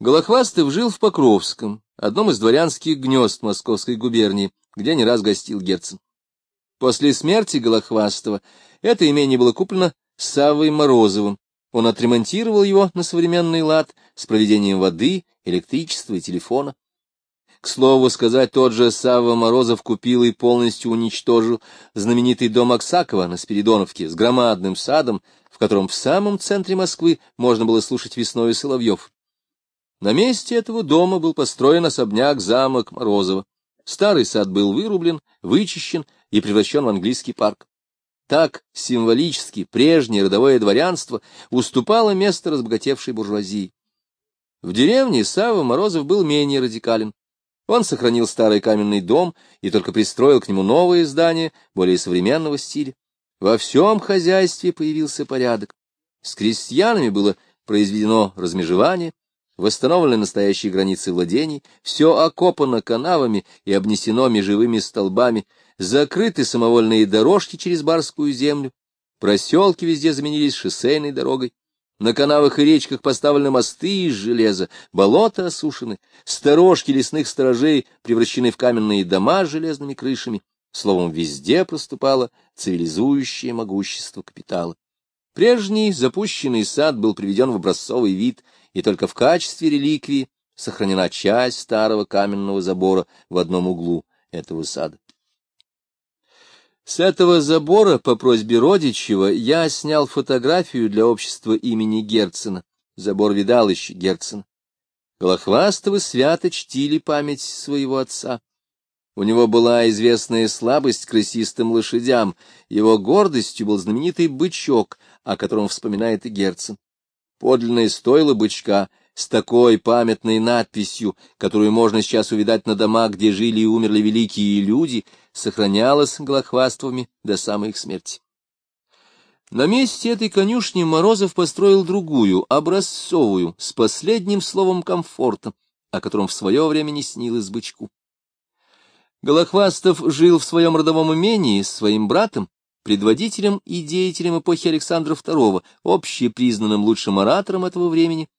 Голохвастов жил в Покровском, одном из дворянских гнезд Московской губернии, где не раз гостил Герцен. После смерти Голохвастова это имение было куплено Саввой Морозовым. Он отремонтировал его на современный лад с проведением воды, электричества и телефона. К слову сказать, тот же Савва Морозов купил и полностью уничтожил знаменитый дом Аксакова на Спиридоновке с громадным садом, в котором в самом центре Москвы можно было слушать весной соловьев. На месте этого дома был построен особняк замок Морозова. Старый сад был вырублен, вычищен и превращен в английский парк. Так символически прежнее родовое дворянство уступало место разбогатевшей буржуазии. В деревне Савва Морозов был менее радикален. Он сохранил старый каменный дом и только пристроил к нему новые здания, более современного стиля. Во всем хозяйстве появился порядок. С крестьянами было произведено размежевание, восстановлены настоящие границы владений, все окопано канавами и обнесено межевыми столбами, закрыты самовольные дорожки через барскую землю, проселки везде заменились шоссейной дорогой. На канавах и речках поставлены мосты из железа, болота осушены, сторожки лесных сторожей превращены в каменные дома с железными крышами. Словом, везде проступало цивилизующее могущество капитала. Прежний запущенный сад был приведен в образцовый вид, и только в качестве реликвии сохранена часть старого каменного забора в одном углу этого сада. С этого забора по просьбе Родичева я снял фотографию для общества имени Герцена. Забор видал еще Герцена. Голохвастовы свято чтили память своего отца. У него была известная слабость к крысистым лошадям, его гордостью был знаменитый бычок, о котором вспоминает и Герцен. Подлинное стойло бычка с такой памятной надписью, которую можно сейчас увидать на домах, где жили и умерли великие люди, сохранялась голохвастовыми до самой их смерти. На месте этой конюшни Морозов построил другую, образцовую, с последним словом комфорта, о котором в свое время не снилось бычку. Голохвастов жил в своем родовом имении с своим братом, предводителем и деятелем эпохи Александра II, общепризнанным лучшим оратором этого времени,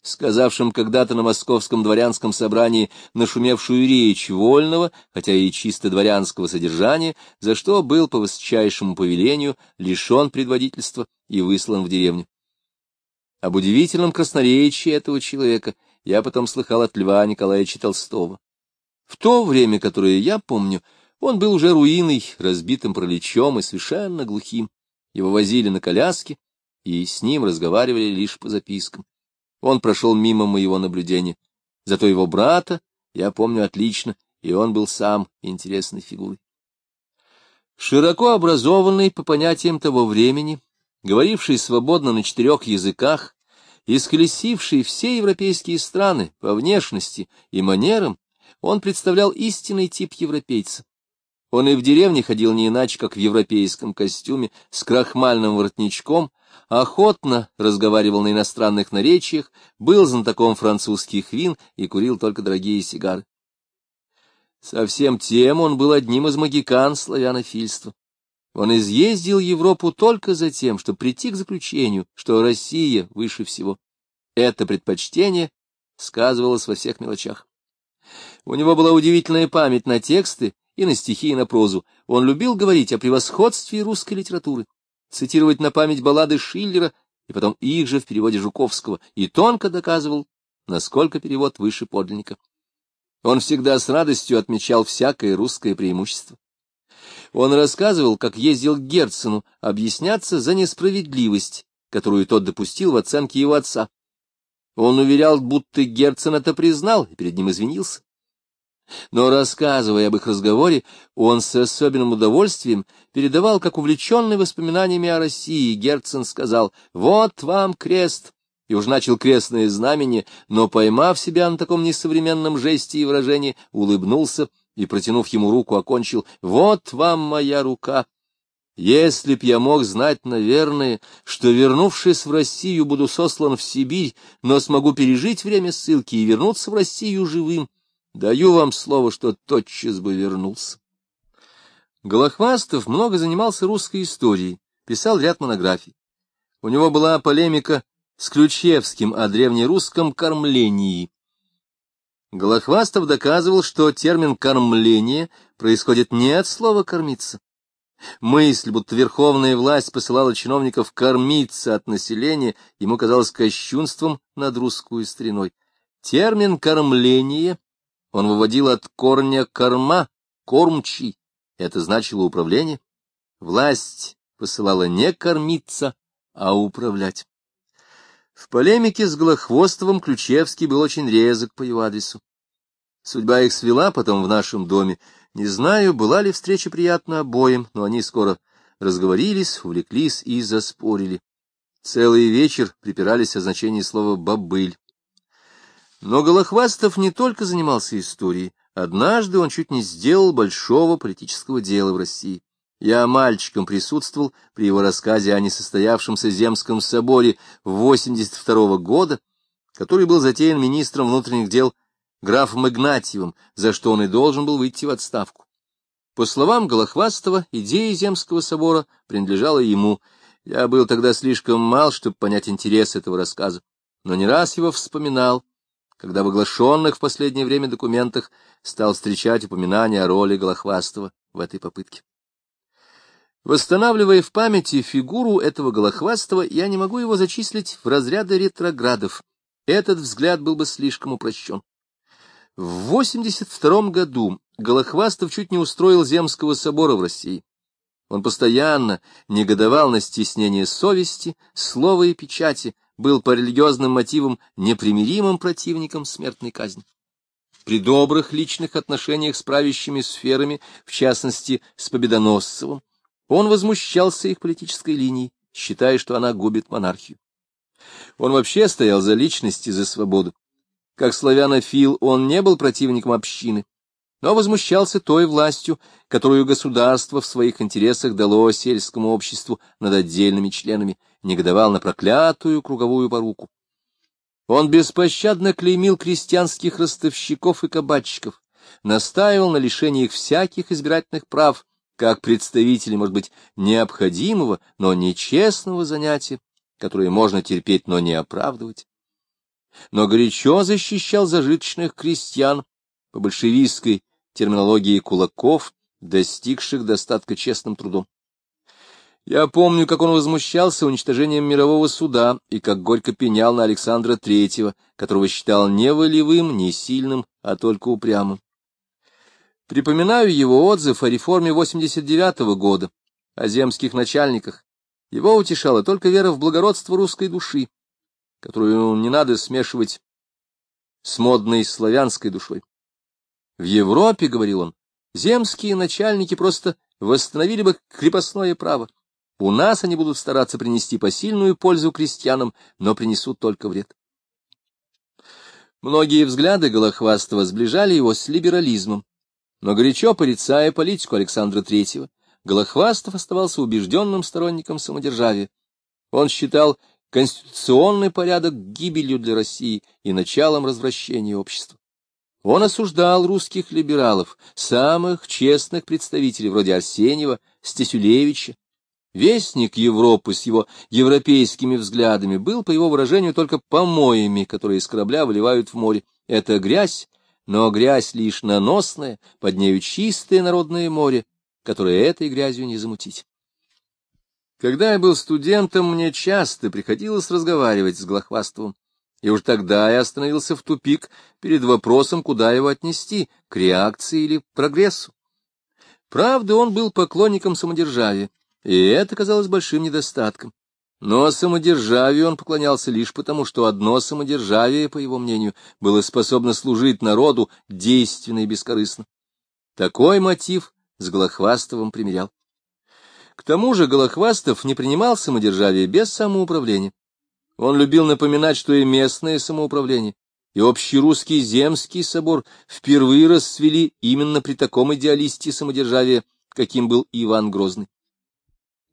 сказавшим когда-то на московском дворянском собрании нашумевшую речь вольного, хотя и чисто дворянского содержания, за что был по высочайшему повелению лишен предводительства и выслан в деревню. Об удивительном красноречии этого человека я потом слыхал от Льва Николаевича Толстого. В то время, которое я помню, он был уже руиной, разбитым пролечом и совершенно глухим. Его возили на коляске, и с ним разговаривали лишь по запискам. Он прошел мимо моего наблюдения. Зато его брата я помню отлично, и он был сам интересной фигурой. Широко образованный по понятиям того времени, говоривший свободно на четырех языках, исколесивший все европейские страны по внешности и манерам, он представлял истинный тип европейца. Он и в деревне ходил не иначе, как в европейском костюме, с крахмальным воротничком, охотно разговаривал на иностранных наречиях, был знатоком французских вин и курил только дорогие сигары. Совсем тем он был одним из магикан славянофильства. Он изъездил Европу только за тем, чтобы прийти к заключению, что Россия выше всего. Это предпочтение сказывалось во всех мелочах. У него была удивительная память на тексты и на стихи, и на прозу. Он любил говорить о превосходстве русской литературы цитировать на память баллады Шиллера и потом их же в переводе Жуковского, и тонко доказывал, насколько перевод выше подлинника. Он всегда с радостью отмечал всякое русское преимущество. Он рассказывал, как ездил к Герцену объясняться за несправедливость, которую тот допустил в оценке его отца. Он уверял, будто Герцен это признал и перед ним извинился. Но, рассказывая об их разговоре, он с особенным удовольствием передавал, как увлеченный воспоминаниями о России, Герцен сказал «Вот вам крест!» и уж начал крестное знамение, но, поймав себя на таком несовременном жесте и выражении, улыбнулся и, протянув ему руку, окончил «Вот вам моя рука!» Если б я мог знать, наверное, что, вернувшись в Россию, буду сослан в Сибирь, но смогу пережить время ссылки и вернуться в Россию живым, Даю вам слово, что тотчас бы вернулся. Голохвастов много занимался русской историей, писал ряд монографий. У него была полемика с Ключевским о древнерусском кормлении. Голохвастов доказывал, что термин «кормление» происходит не от слова «кормиться». Мысль, будто верховная власть посылала чиновников кормиться от населения, ему казалось кощунством над русскую стариной. Термин «кормление» он выводил от корня «корма», «кормчий». Это значило управление. Власть посылала не кормиться, а управлять. В полемике с Голохвостовым Ключевский был очень резок по его адресу. Судьба их свела потом в нашем доме. Не знаю, была ли встреча приятна обоим, но они скоро разговорились, увлеклись и заспорили. Целый вечер припирались о значении слова «бобыль». Но Голохвастов не только занимался историей. Однажды он чуть не сделал большого политического дела в России. Я мальчиком присутствовал при его рассказе о несостоявшемся Земском соборе 82 -го года, который был затеян министром внутренних дел графом Игнатьевым, за что он и должен был выйти в отставку. По словам Голохвастова, идея Земского собора принадлежала ему. Я был тогда слишком мал, чтобы понять интерес этого рассказа, но не раз его вспоминал, когда в оглашенных в последнее время документах стал встречать упоминания о роли Голохвастова в этой попытке. Восстанавливая в памяти фигуру этого Голохвастова, я не могу его зачислить в разряды ретроградов. Этот взгляд был бы слишком упрощен. В 82 году Голохвастов чуть не устроил Земского собора в России. Он постоянно негодовал на стеснение совести, слова и печати, был по религиозным мотивам непримиримым противником смертной казни. При добрых личных отношениях с правящими сферами, в частности, с Победоносцевым, он возмущался их политической линией, считая, что она губит монархию. Он вообще стоял за личность и за свободу. Как славянофил он не был противником общины, но возмущался той властью, которую государство в своих интересах дало сельскому обществу над отдельными членами, негодовал на проклятую круговую поруку. Он беспощадно клеймил крестьянских ростовщиков и кабачиков, настаивал на лишении их всяких избирательных прав, как представители, может быть, необходимого, но нечестного занятия, которое можно терпеть, но не оправдывать. Но горячо защищал зажиточных крестьян по большевистской терминологии кулаков, достигших достатка честным трудом. Я помню, как он возмущался уничтожением мирового суда и как горько пенял на Александра Третьего, которого считал не волевым, не сильным, а только упрямым. Припоминаю его отзыв о реформе 89-го года, о земских начальниках. Его утешала только вера в благородство русской души, которую не надо смешивать с модной славянской душой. В Европе, — говорил он, — земские начальники просто восстановили бы крепостное право. У нас они будут стараться принести посильную пользу крестьянам, но принесут только вред. Многие взгляды Голохвастова сближали его с либерализмом, но горячо порицая политику Александра III, Голохвастов оставался убежденным сторонником самодержавия. Он считал конституционный порядок гибелью для России и началом развращения общества. Он осуждал русских либералов, самых честных представителей вроде Арсеньева, Стесюлевича. Вестник Европы с его европейскими взглядами был, по его выражению, только помоями, которые из корабля выливают в море. Это грязь, но грязь лишь наносная, под нею чистое народное море, которое этой грязью не замутить. Когда я был студентом, мне часто приходилось разговаривать с Глохвастовым, и уж тогда я остановился в тупик перед вопросом, куда его отнести, к реакции или прогрессу. Правда, он был поклонником самодержавия, и это казалось большим недостатком. Но самодержавию он поклонялся лишь потому, что одно самодержавие, по его мнению, было способно служить народу действенно и бескорыстно. Такой мотив с Голохвастовым примерял. К тому же Голохвастов не принимал самодержавие без самоуправления. Он любил напоминать, что и местное самоуправление, и общерусский земский собор впервые расцвели именно при таком идеалисте самодержавия, каким был Иван Грозный.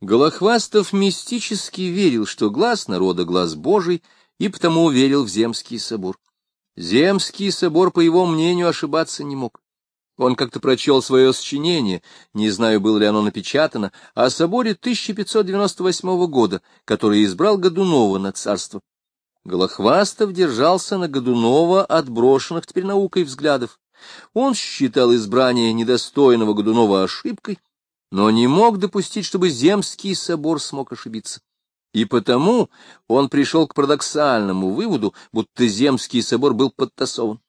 Голохвастов мистически верил, что глаз народа — глаз Божий, и потому верил в Земский собор. Земский собор, по его мнению, ошибаться не мог. Он как-то прочел свое сочинение, не знаю, было ли оно напечатано, о соборе 1598 года, который избрал Годунова на царство. Голохвастов держался на Годунова отброшенных теперь наукой взглядов. Он считал избрание недостойного Годунова ошибкой, но не мог допустить, чтобы Земский собор смог ошибиться. И потому он пришел к парадоксальному выводу, будто Земский собор был подтасован,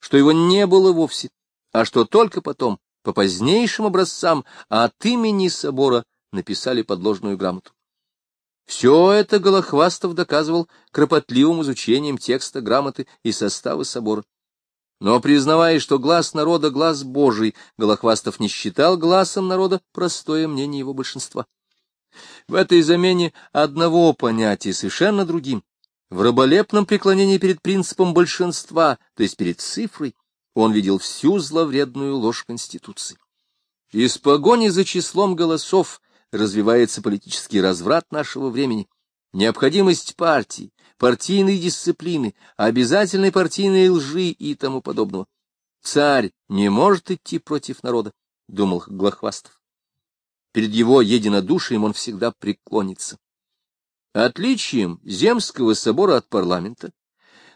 что его не было вовсе, а что только потом, по позднейшим образцам, от имени собора написали подложную грамоту. Все это Голохвастов доказывал кропотливым изучением текста грамоты и состава собора. Но, признавая, что глаз народа — глаз Божий, Голохвастов не считал глазом народа простое мнение его большинства. В этой замене одного понятия совершенно другим, в раболепном преклонении перед принципом большинства, то есть перед цифрой, он видел всю зловредную ложь Конституции. Из погони за числом голосов развивается политический разврат нашего времени, необходимость партии, партийной дисциплины, обязательной партийной лжи и тому подобного. Царь не может идти против народа, — думал Глохвастов. Перед его единодушием он всегда преклонится. Отличием Земского собора от парламента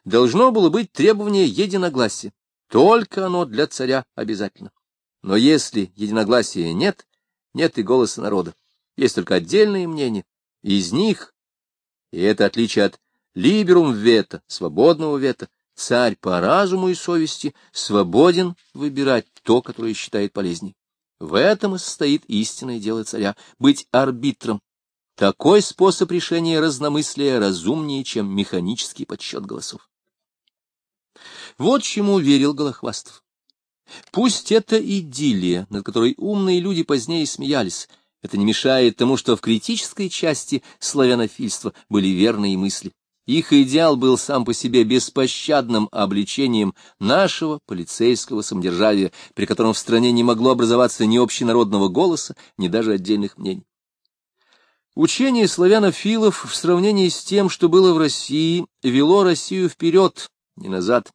должно было быть требование единогласия. Только оно для царя обязательно. Но если единогласия нет, нет и голоса народа. Есть только отдельные мнения. Из них, и это отличие от либерум вето, свободного вето, царь по разуму и совести свободен выбирать то, которое считает полезней. В этом и состоит истинное дело царя — быть арбитром. Такой способ решения разномыслия разумнее, чем механический подсчет голосов. Вот чему верил Голохвастов. Пусть это идиллия, над которой умные люди позднее смеялись, это не мешает тому, что в критической части славянофильства были верные мысли. Их идеал был сам по себе беспощадным обличением нашего полицейского самодержавия, при котором в стране не могло образоваться ни общенародного голоса, ни даже отдельных мнений. Учение славянофилов в сравнении с тем, что было в России, вело Россию вперед, не назад.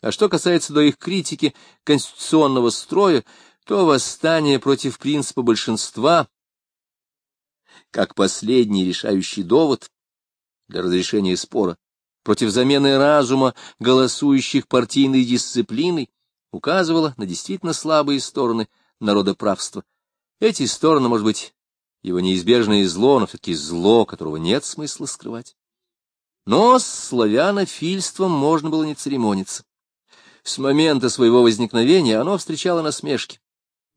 А что касается до их критики конституционного строя, то восстание против принципа большинства, как последний решающий довод для разрешения спора, против замены разума голосующих партийной дисциплиной, указывало на действительно слабые стороны народоправства. Эти стороны, может быть, его неизбежное зло, но все-таки зло, которого нет смысла скрывать. Но с славянофильством можно было не церемониться. С момента своего возникновения оно встречало насмешки.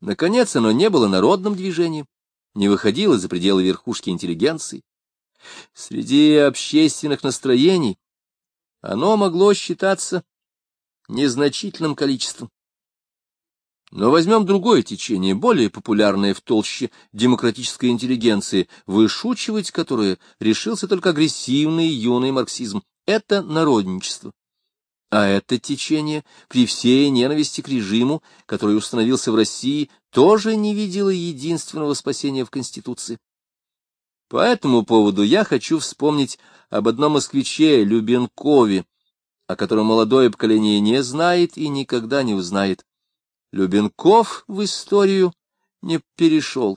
Наконец, оно не было народным движением, не выходило за пределы верхушки интеллигенции. Среди общественных настроений оно могло считаться незначительным количеством. Но возьмем другое течение, более популярное в толще демократической интеллигенции, вышучивать которое решился только агрессивный юный марксизм. Это народничество. А это течение, при всей ненависти к режиму, который установился в России, тоже не видело единственного спасения в Конституции. По этому поводу я хочу вспомнить об одном москвиче, Любенкове, о котором молодое поколение не знает и никогда не узнает. Любенков в историю не перешел.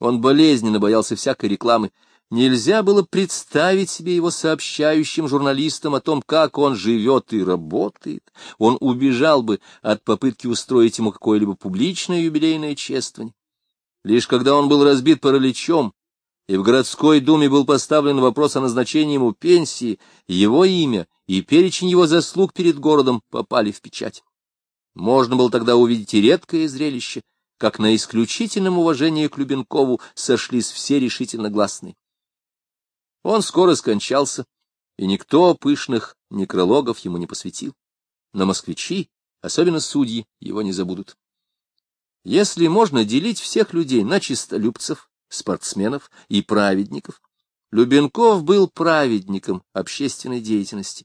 Он болезненно боялся всякой рекламы, Нельзя было представить себе его сообщающим журналистам о том, как он живет и работает. Он убежал бы от попытки устроить ему какое-либо публичное юбилейное чествование. Лишь когда он был разбит параличом, и в городской думе был поставлен вопрос о назначении ему пенсии, его имя и перечень его заслуг перед городом попали в печать. Можно было тогда увидеть и редкое зрелище, как на исключительном уважении к Любенкову сошлись все решительно гласные. Он скоро скончался, и никто пышных некрологов ему не посвятил. Но москвичи, особенно судьи, его не забудут. Если можно делить всех людей на чистолюбцев, спортсменов и праведников, Любенков был праведником общественной деятельности.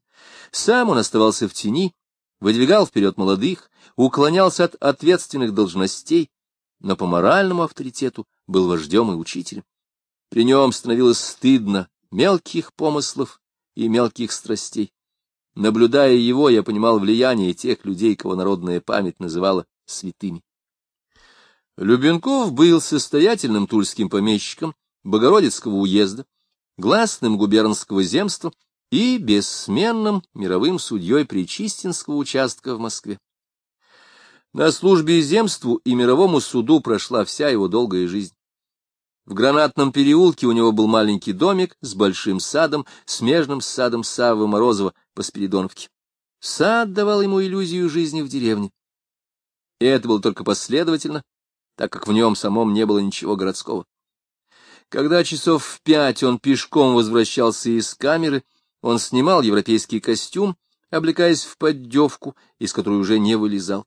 Сам он оставался в тени, выдвигал вперед молодых, уклонялся от ответственных должностей, но по моральному авторитету был вождем и учителем. При нем становилось стыдно мелких помыслов и мелких страстей. Наблюдая его, я понимал влияние тех людей, кого народная память называла святыми. Любенков был состоятельным тульским помещиком Богородицкого уезда, гласным губернского земства и бессменным мировым судьей Причистинского участка в Москве. На службе земству и мировому суду прошла вся его долгая жизнь. В гранатном переулке у него был маленький домик с большим садом, смежным с садом Саввы Морозова по Спиридоновке. Сад давал ему иллюзию жизни в деревне. И это было только последовательно, так как в нем самом не было ничего городского. Когда часов в пять он пешком возвращался из камеры, он снимал европейский костюм, облекаясь в поддевку, из которой уже не вылезал.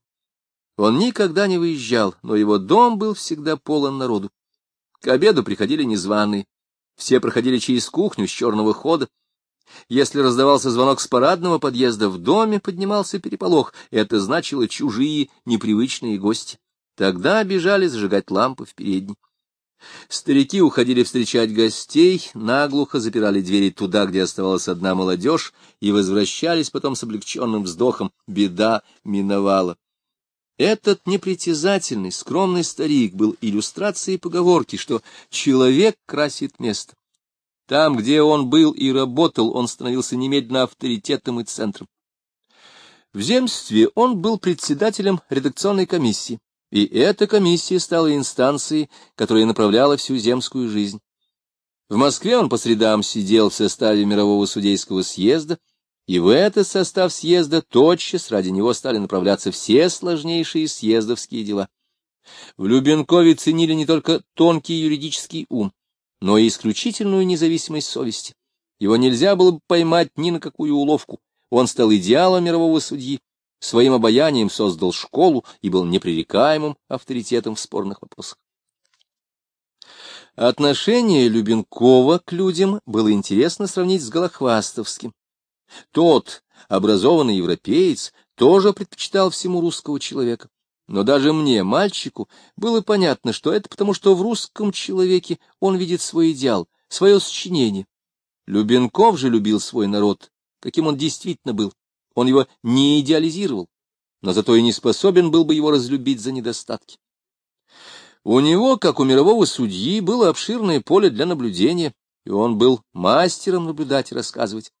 Он никогда не выезжал, но его дом был всегда полон народу. К обеду приходили незваные. Все проходили через кухню с черного хода. Если раздавался звонок с парадного подъезда, в доме поднимался переполох. Это значило чужие, непривычные гости. Тогда бежали зажигать лампы в передней. Старики уходили встречать гостей, наглухо запирали двери туда, где оставалась одна молодежь, и возвращались потом с облегченным вздохом. Беда миновала. Этот непритязательный, скромный старик был иллюстрацией поговорки, что человек красит место. Там, где он был и работал, он становился немедленно авторитетом и центром. В земстве он был председателем редакционной комиссии, и эта комиссия стала инстанцией, которая направляла всю земскую жизнь. В Москве он по средам сидел в составе Мирового судейского съезда, и в этот состав съезда тотчас ради него стали направляться все сложнейшие съездовские дела. В Любенкове ценили не только тонкий юридический ум, но и исключительную независимость совести. Его нельзя было бы поймать ни на какую уловку. Он стал идеалом мирового судьи, своим обаянием создал школу и был непререкаемым авторитетом в спорных вопросах. Отношение Любенкова к людям было интересно сравнить с Голохвастовским. Тот, образованный европеец, тоже предпочитал всему русского человека. Но даже мне, мальчику, было понятно, что это потому, что в русском человеке он видит свой идеал, свое сочинение. Любенков же любил свой народ, каким он действительно был. Он его не идеализировал, но зато и не способен был бы его разлюбить за недостатки. У него, как у мирового судьи, было обширное поле для наблюдения, и он был мастером наблюдать и рассказывать.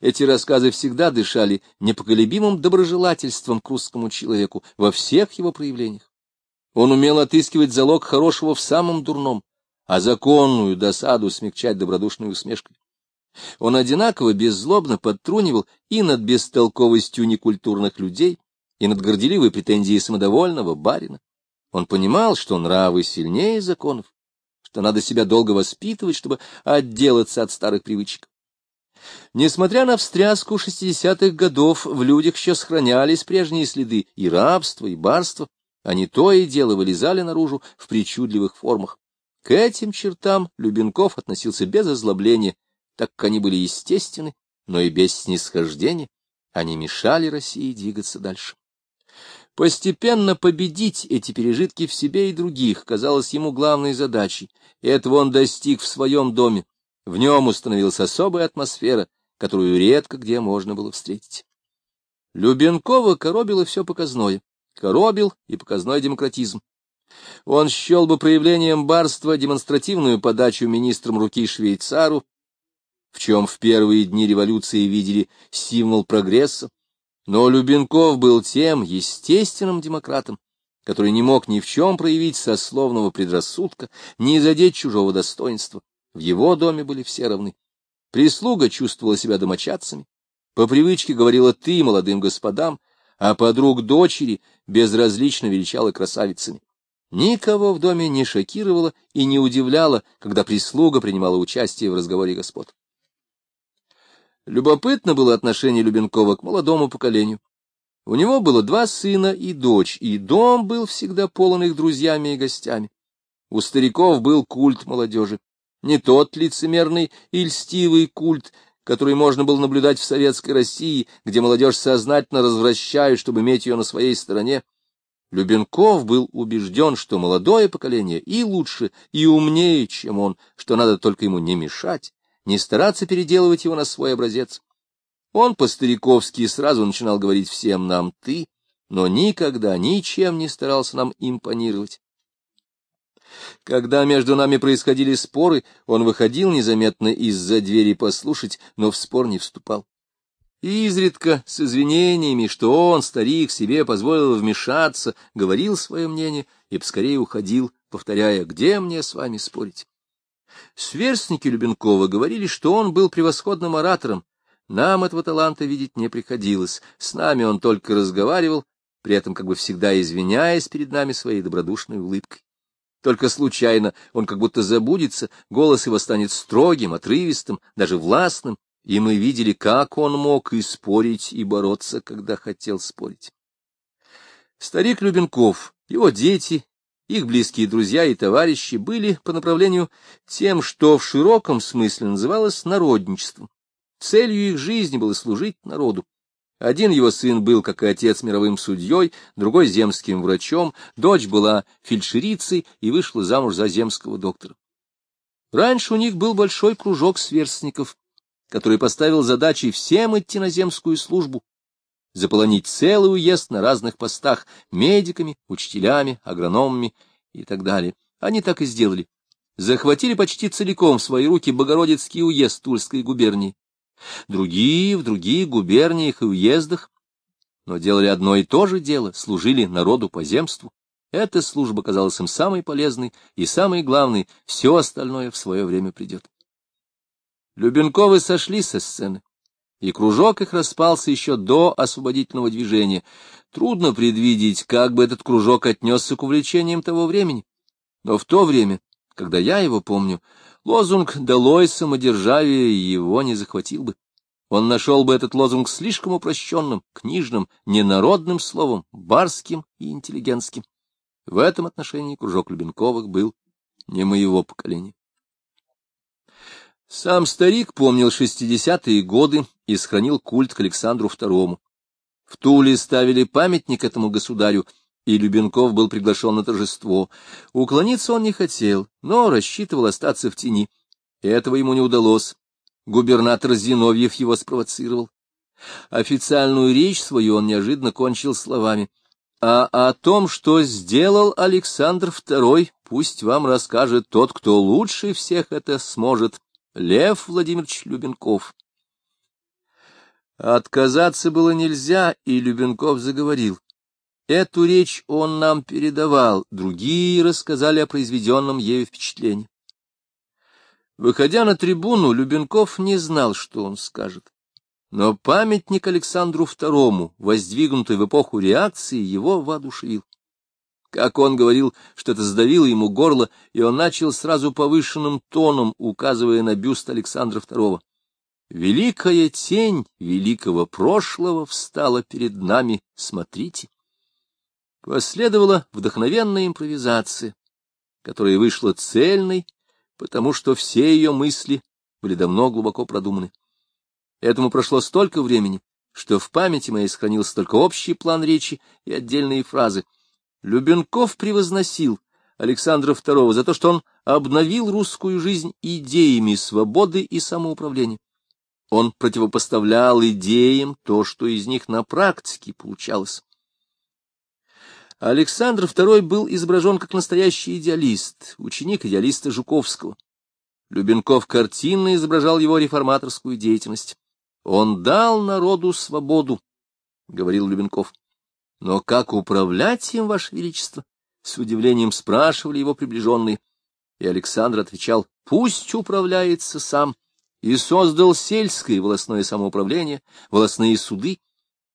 Эти рассказы всегда дышали непоколебимым доброжелательством к русскому человеку во всех его проявлениях. Он умел отыскивать залог хорошего в самом дурном, а законную досаду смягчать добродушной усмешкой. Он одинаково беззлобно подтрунивал и над бестолковостью некультурных людей, и над горделивой претензией самодовольного барина. Он понимал, что нравы сильнее законов, что надо себя долго воспитывать, чтобы отделаться от старых привычек. Несмотря на встряску шестидесятых годов, в людях еще сохранялись прежние следы и рабства, и барства. Они то и дело вылезали наружу в причудливых формах. К этим чертам Любенков относился без озлобления, так как они были естественны, но и без снисхождения. Они мешали России двигаться дальше. Постепенно победить эти пережитки в себе и других казалось ему главной задачей, и этого он достиг в своем доме, в нем установилась особая атмосфера, которую редко где можно было встретить. Любенкова коробило все показное, коробил и показной демократизм. Он счел бы проявлением барства демонстративную подачу министрам руки швейцару, в чем в первые дни революции видели символ прогресса, но Любенков был тем естественным демократом, который не мог ни в чем проявить сословного предрассудка, ни задеть чужого достоинства. В его доме были все равны. Прислуга чувствовала себя домочадцами, по привычке говорила «ты» молодым господам, а подруг дочери безразлично величала красавицами. Никого в доме не шокировало и не удивляло, когда прислуга принимала участие в разговоре господ. Любопытно было отношение Любенкова к молодому поколению. У него было два сына и дочь, и дом был всегда полон их друзьями и гостями. У стариков был культ молодежи не тот лицемерный и льстивый культ, который можно было наблюдать в советской России, где молодежь сознательно развращает, чтобы иметь ее на своей стороне. Любенков был убежден, что молодое поколение и лучше, и умнее, чем он, что надо только ему не мешать, не стараться переделывать его на свой образец. Он по-стариковски сразу начинал говорить всем нам «ты», но никогда ничем не старался нам импонировать. Когда между нами происходили споры, он выходил незаметно из-за двери послушать, но в спор не вступал. И изредка, с извинениями, что он, старик, себе позволил вмешаться, говорил свое мнение и поскорее уходил, повторяя, где мне с вами спорить. Сверстники Любенкова говорили, что он был превосходным оратором. Нам этого таланта видеть не приходилось, с нами он только разговаривал, при этом как бы всегда извиняясь перед нами своей добродушной улыбкой. Только случайно он как будто забудется, голос его станет строгим, отрывистым, даже властным, и мы видели, как он мог и спорить, и бороться, когда хотел спорить. Старик Любенков, его дети, их близкие друзья и товарищи были по направлению тем, что в широком смысле называлось народничеством. Целью их жизни было служить народу. Один его сын был, как и отец, мировым судьей, другой — земским врачом, дочь была фельдшерицей и вышла замуж за земского доктора. Раньше у них был большой кружок сверстников, который поставил задачей всем идти на земскую службу, заполонить целый уезд на разных постах медиками, учителями, агрономами и так далее. Они так и сделали. Захватили почти целиком в свои руки Богородицкий уезд Тульской губернии другие в других губерниях и уездах, но делали одно и то же дело, служили народу по земству. Эта служба казалась им самой полезной и самой главной, все остальное в свое время придет. Любенковы сошли со сцены, и кружок их распался еще до освободительного движения. Трудно предвидеть, как бы этот кружок отнесся к увлечениям того времени. Но в то время, когда я его помню, Лозунг «Долой самодержавие» его не захватил бы. Он нашел бы этот лозунг слишком упрощенным, книжным, ненародным словом, барским и интеллигентским. В этом отношении кружок Любенковых был не моего поколения. Сам старик помнил шестидесятые годы и сохранил культ к Александру II. В Туле ставили памятник этому государю, и Любенков был приглашен на торжество. Уклониться он не хотел, но рассчитывал остаться в тени. Этого ему не удалось. Губернатор Зиновьев его спровоцировал. Официальную речь свою он неожиданно кончил словами. «А о том, что сделал Александр II, пусть вам расскажет тот, кто лучше всех это сможет, Лев Владимирович Любенков». Отказаться было нельзя, и Любенков заговорил. Эту речь он нам передавал, другие рассказали о произведенном ею впечатлении. Выходя на трибуну, Любенков не знал, что он скажет. Но памятник Александру II, воздвигнутый в эпоху реакции, его воодушевил. Как он говорил, что это сдавило ему горло, и он начал сразу повышенным тоном, указывая на бюст Александра II. «Великая тень великого прошлого встала перед нами, смотрите». Последовала вдохновенная импровизация, которая вышла цельной, потому что все ее мысли были давно глубоко продуманы. Этому прошло столько времени, что в памяти моей сохранился только общий план речи и отдельные фразы. Любенков превозносил Александра II за то, что он обновил русскую жизнь идеями свободы и самоуправления. Он противопоставлял идеям то, что из них на практике получалось. Александр II был изображен как настоящий идеалист, ученик идеалиста Жуковского. Любенков картинно изображал его реформаторскую деятельность. «Он дал народу свободу», — говорил Любенков. «Но как управлять им, Ваше Величество?» — с удивлением спрашивали его приближенные. И Александр отвечал, «Пусть управляется сам» и создал сельское волостное самоуправление, волостные суды,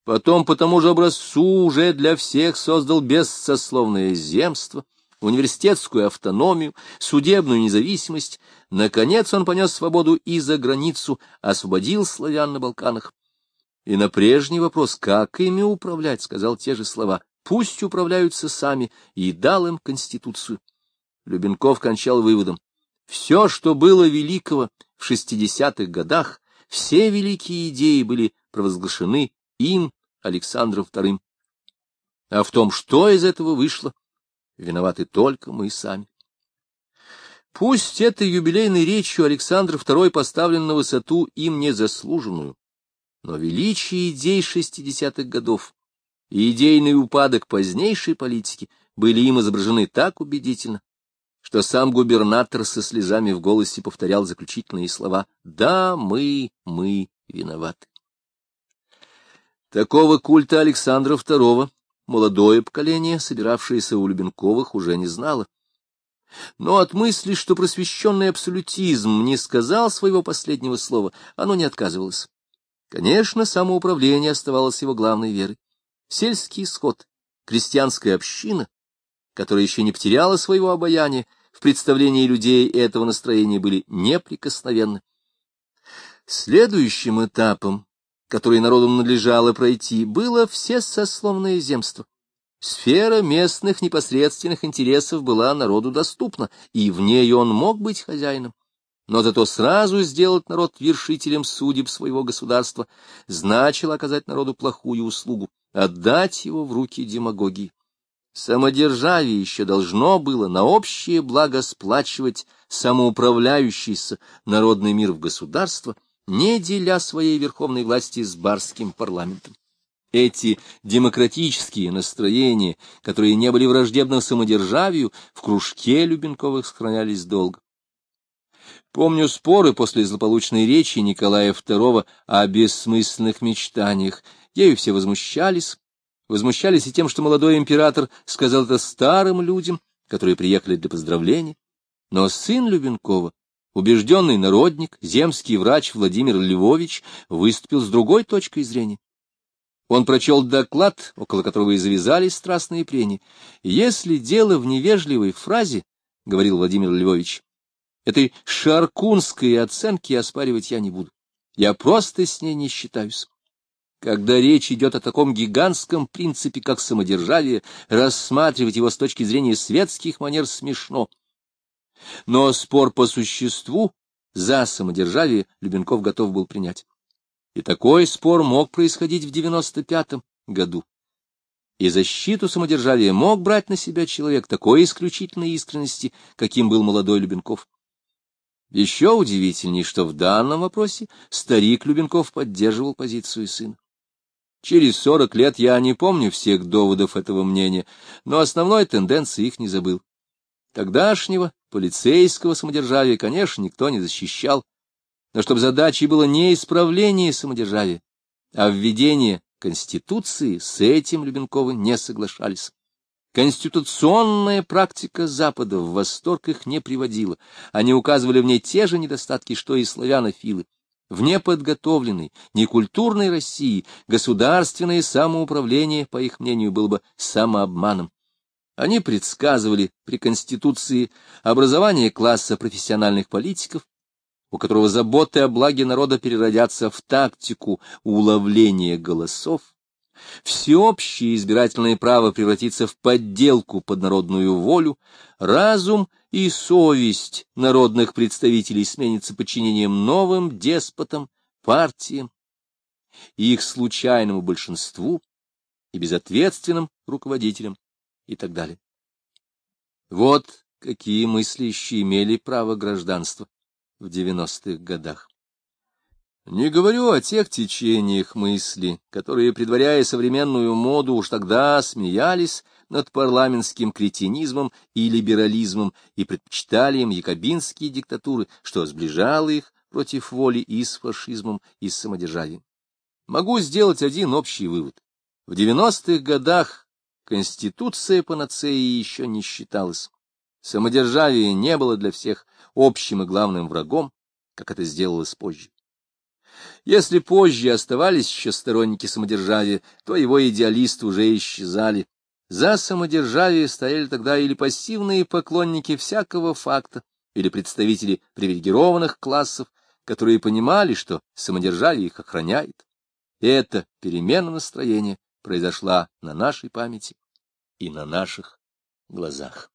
Потом по тому же образцу уже для всех создал бессословное земство, университетскую автономию, судебную независимость. Наконец он понес свободу и за границу, освободил славян на Балканах. И на прежний вопрос, как ими управлять, сказал те же слова. Пусть управляются сами, и дал им Конституцию. Любенков кончал выводом. Все, что было великого в шестидесятых годах, все великие идеи были провозглашены им Александром II. А в том, что из этого вышло, виноваты только мы сами. Пусть этой юбилейной речью Александр II поставлен на высоту им незаслуженную, но величие идей шестидесятых годов и идейный упадок позднейшей политики были им изображены так убедительно, что сам губернатор со слезами в голосе повторял заключительные слова «Да, мы, мы виноваты». Такого культа Александра II молодое поколение, собиравшееся у Любенковых, уже не знало. Но от мысли, что просвещенный абсолютизм не сказал своего последнего слова, оно не отказывалось. Конечно, самоуправление оставалось его главной верой. Сельский исход, крестьянская община, которая еще не потеряла своего обаяния, в представлении людей этого настроения были неприкосновенны. Следующим этапом, который народу надлежало пройти, было все сословное земство. Сфера местных непосредственных интересов была народу доступна, и в ней он мог быть хозяином. Но зато сразу сделать народ вершителем судеб своего государства значило оказать народу плохую услугу, отдать его в руки демагогии. Самодержавие еще должно было на общее благо сплачивать самоуправляющийся народный мир в государство, не деля своей верховной власти с барским парламентом. Эти демократические настроения, которые не были враждебны самодержавию, в кружке Любенковых сохранялись долго. Помню споры после злополучной речи Николая II о бессмысленных мечтаниях. Ею все возмущались. Возмущались и тем, что молодой император сказал это старым людям, которые приехали для поздравления. Но сын Любенкова, убежденный народник, земский врач Владимир Львович, выступил с другой точкой зрения. Он прочел доклад, около которого и завязались страстные прения. «Если дело в невежливой фразе, — говорил Владимир Львович, — этой шаркунской оценки оспаривать я не буду. Я просто с ней не считаюсь. Когда речь идет о таком гигантском принципе, как самодержавие, рассматривать его с точки зрения светских манер смешно. Но спор по существу за самодержавие Любенков готов был принять. И такой спор мог происходить в 95-м году. И защиту самодержавия мог брать на себя человек такой исключительной искренности, каким был молодой Любенков. Еще удивительней, что в данном вопросе старик Любенков поддерживал позицию сына. Через сорок лет я не помню всех доводов этого мнения, но основной тенденции их не забыл. Тогдашнего полицейского самодержавия, конечно, никто не защищал, но чтобы задачей было не исправление самодержавия, а введение Конституции, с этим Любенковы не соглашались. Конституционная практика Запада в восторг их не приводила, они указывали в ней те же недостатки, что и славянофилы. В неподготовленной, некультурной России государственное самоуправление, по их мнению, было бы самообманом. Они предсказывали при Конституции образование класса профессиональных политиков, у которого заботы о благе народа переродятся в тактику уловления голосов, всеобщее избирательное право превратится в подделку под народную волю, разум и совесть народных представителей сменится подчинением новым деспотам, партиям, их случайному большинству и безответственным руководителям и так далее. Вот какие мысли еще имели право гражданства в 90-х годах. Не говорю о тех течениях мысли, которые, предваряя современную моду, уж тогда смеялись над парламентским кретинизмом и либерализмом и предпочитали им якобинские диктатуры, что сближало их против воли и с фашизмом, и с самодержавием. Могу сделать один общий вывод. В 90-х годах Конституция панацеей еще не считалась. Самодержавие не было для всех общим и главным врагом, как это сделалось позже. Если позже оставались еще сторонники самодержавия, то его идеалисты уже исчезали. За самодержавие стояли тогда или пассивные поклонники всякого факта, или представители привилегированных классов, которые понимали, что самодержавие их охраняет. Эта перемена настроения произошла на нашей памяти и на наших глазах.